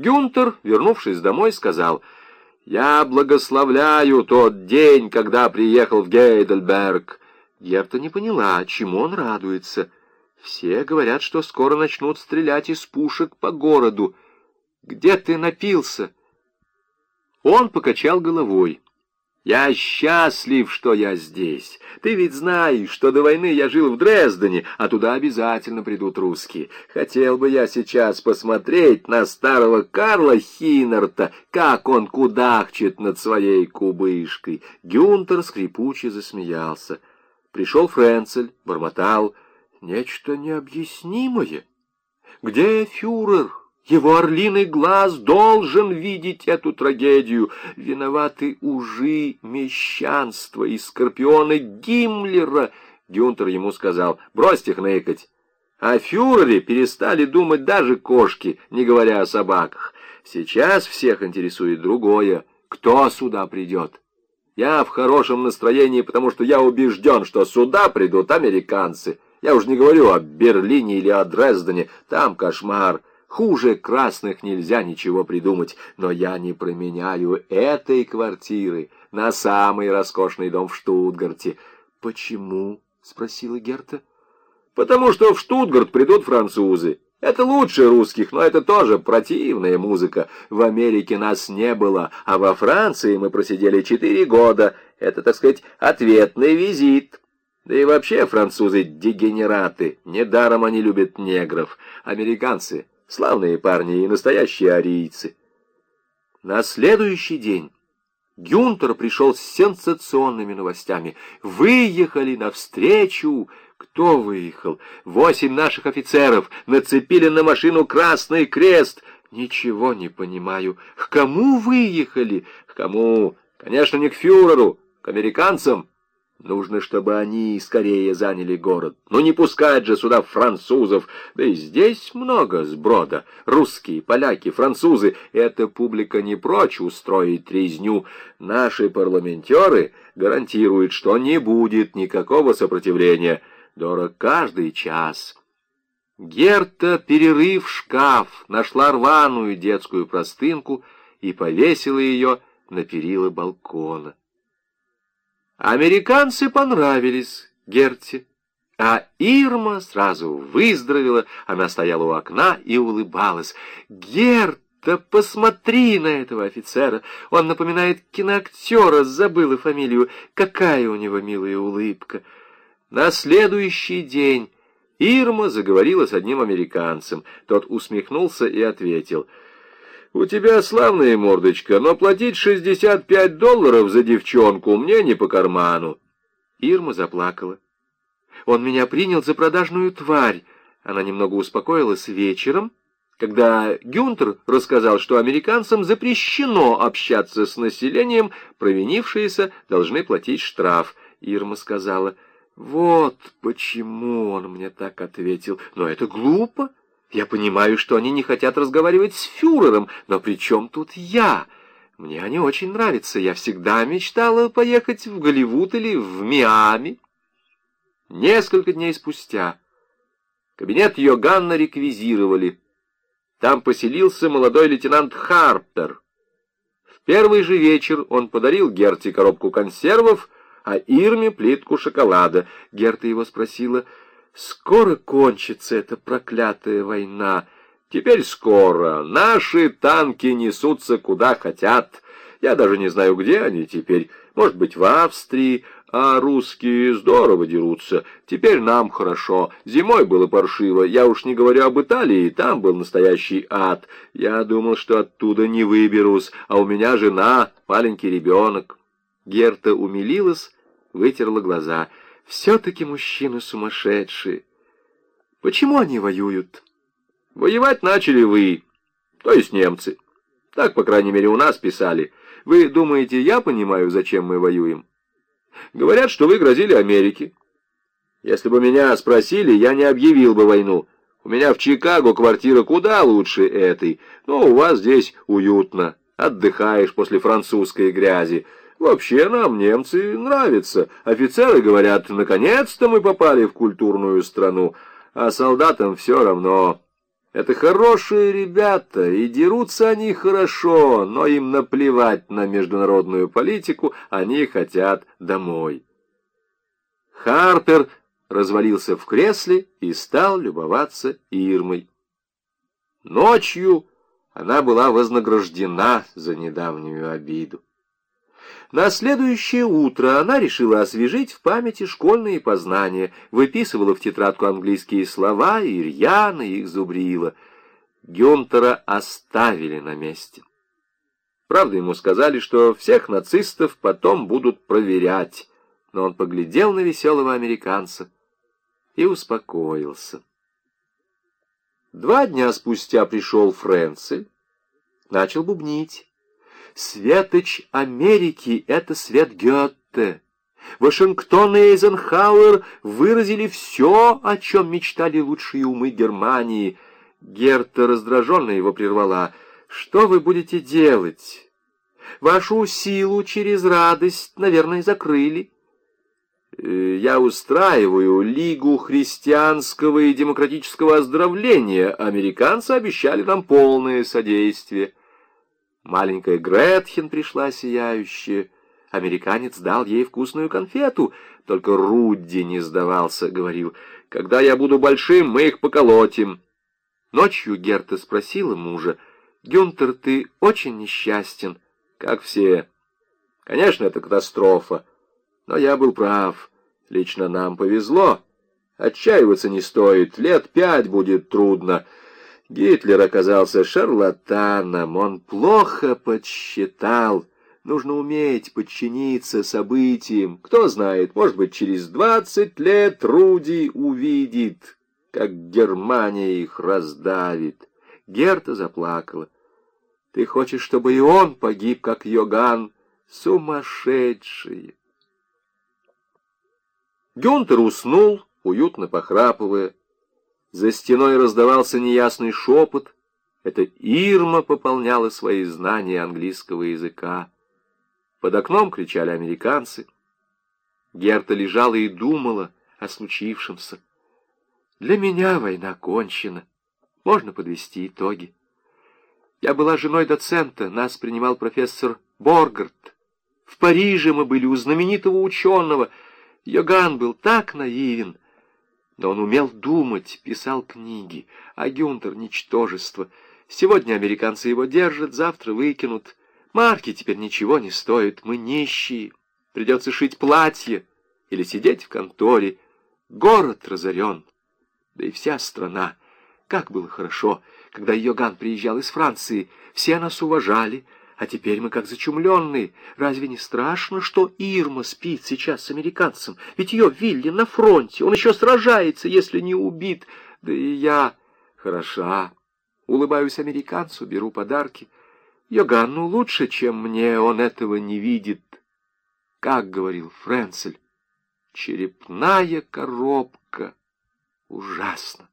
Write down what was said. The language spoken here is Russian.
Гюнтер, вернувшись домой, сказал, «Я благословляю тот день, когда приехал в Гейдельберг». Герта не поняла, чему он радуется. Все говорят, что скоро начнут стрелять из пушек по городу. Где ты напился?» Он покачал головой. «Я счастлив, что я здесь. Ты ведь знаешь, что до войны я жил в Дрездене, а туда обязательно придут русские. Хотел бы я сейчас посмотреть на старого Карла Хинерта, как он кудахчет над своей кубышкой». Гюнтер скрипуче засмеялся. Пришел Френцель, бормотал. «Нечто необъяснимое. Где фюрер?» Его орлиный глаз должен видеть эту трагедию. Виноваты ужи, мещанство и скорпионы Гиммлера. Гюнтер ему сказал, брось их наикать. О фюрере перестали думать даже кошки, не говоря о собаках. Сейчас всех интересует другое. Кто сюда придет? Я в хорошем настроении, потому что я убежден, что сюда придут американцы. Я уж не говорю о Берлине или о Дрездене. Там кошмар. Хуже красных нельзя ничего придумать, но я не променяю этой квартиры на самый роскошный дом в Штутгарте. «Почему?» — спросила Герта. «Потому что в Штутгарт придут французы. Это лучше русских, но это тоже противная музыка. В Америке нас не было, а во Франции мы просидели четыре года. Это, так сказать, ответный визит». Да и вообще французы дегенераты. Недаром они любят негров. Американцы Славные парни и настоящие арийцы. На следующий день Гюнтер пришел с сенсационными новостями. Выехали навстречу. Кто выехал? Восемь наших офицеров нацепили на машину красный крест. Ничего не понимаю. К кому выехали? К кому? Конечно, не к фюреру, к американцам. Нужно, чтобы они скорее заняли город. Ну не пускать же сюда французов. Да и здесь много сброда. Русские, поляки, французы. Эта публика не прочь устроить резню. Наши парламентеры гарантируют, что не будет никакого сопротивления. Дорог каждый час. Герта, перерыв шкаф, нашла рваную детскую простынку и повесила ее на перила балкона. Американцы понравились Герте, а Ирма сразу выздоровела, она стояла у окна и улыбалась. «Герта, посмотри на этого офицера! Он напоминает киноактера, забыла фамилию. Какая у него милая улыбка!» На следующий день Ирма заговорила с одним американцем. Тот усмехнулся и ответил — «У тебя славная мордочка, но платить 65 долларов за девчонку мне не по карману». Ирма заплакала. «Он меня принял за продажную тварь». Она немного успокоилась вечером, когда Гюнтер рассказал, что американцам запрещено общаться с населением, провинившиеся должны платить штраф. Ирма сказала, «Вот почему он мне так ответил. Но это глупо». Я понимаю, что они не хотят разговаривать с фюрером, но при чем тут я? Мне они очень нравятся. Я всегда мечтала поехать в Голливуд или в Миами. Несколько дней спустя кабинет Йоганна реквизировали. Там поселился молодой лейтенант Харпер. В первый же вечер он подарил Герте коробку консервов, а Ирме плитку шоколада. Герта его спросила — Скоро кончится эта проклятая война. Теперь скоро. Наши танки несутся куда хотят. Я даже не знаю, где они теперь. Может быть, в Австрии. А русские здорово дерутся. Теперь нам хорошо. Зимой было паршиво. Я уж не говорю об Италии, там был настоящий ад. Я думал, что оттуда не выберусь, а у меня жена, маленький ребенок. Герта умилилась, вытерла глаза — все-таки мужчины сумасшедшие. Почему они воюют? Воевать начали вы, то есть немцы. Так, по крайней мере, у нас писали. Вы думаете, я понимаю, зачем мы воюем? Говорят, что вы грозили Америке. Если бы меня спросили, я не объявил бы войну. У меня в Чикаго квартира куда лучше этой, но у вас здесь уютно. Отдыхаешь после французской грязи. Вообще нам немцы нравятся. Офицеры говорят, наконец-то мы попали в культурную страну, а солдатам все равно. Это хорошие ребята, и дерутся они хорошо, но им наплевать на международную политику, они хотят домой. Харпер развалился в кресле и стал любоваться Ирмой. Ночью она была вознаграждена за недавнюю обиду. На следующее утро она решила освежить в памяти школьные познания, выписывала в тетрадку английские слова и рьяно их зубрила. Гюнтера оставили на месте. Правда, ему сказали, что всех нацистов потом будут проверять, но он поглядел на веселого американца и успокоился. Два дня спустя пришел Френцель, начал бубнить. Светоч Америки — это свет Гетте. Вашингтон и Эйзенхауэр выразили все, о чем мечтали лучшие умы Германии. Герта раздраженно его прервала. «Что вы будете делать? Вашу силу через радость, наверное, закрыли». Э, я устраиваю Лигу христианского и демократического оздоровления. Американцы обещали нам полное содействие. Маленькая Гретхен пришла сияющая. Американец дал ей вкусную конфету, только Рудди не сдавался, говорил, «Когда я буду большим, мы их поколотим». Ночью Герта спросила мужа, «Гюнтер, ты очень несчастен, как все». Конечно, это катастрофа, но я был прав. Лично нам повезло. Отчаиваться не стоит, лет пять будет трудно. Гитлер оказался шарлатаном, он плохо подсчитал. Нужно уметь подчиниться событиям. Кто знает, может быть, через двадцать лет Руди увидит, как Германия их раздавит. Герта заплакала. Ты хочешь, чтобы и он погиб, как Йоган? Сумасшедшие! Гюнтер уснул, уютно похрапывая. За стеной раздавался неясный шепот. Это Ирма пополняла свои знания английского языка. Под окном кричали американцы. Герта лежала и думала о случившемся. Для меня война кончена. Можно подвести итоги. Я была женой доцента, нас принимал профессор Боргарт. В Париже мы были у знаменитого ученого. Йоган был так наивен. Но он умел думать, писал книги, а Гюнтер — ничтожество. Сегодня американцы его держат, завтра выкинут. Марки теперь ничего не стоят, мы нищие. Придется шить платье или сидеть в конторе. Город разорен, да и вся страна. Как было хорошо, когда Йоган приезжал из Франции. Все нас уважали, а теперь мы как зачумленные. Разве не страшно, что Ирма спит сейчас с американцем? Ведь ее Вилли на фронте, он еще сражается, если не убит. Да и я хороша. Улыбаюсь американцу, беру подарки. Йоганну лучше, чем мне, он этого не видит. Как говорил Френцель, черепная коробка. Ужасно.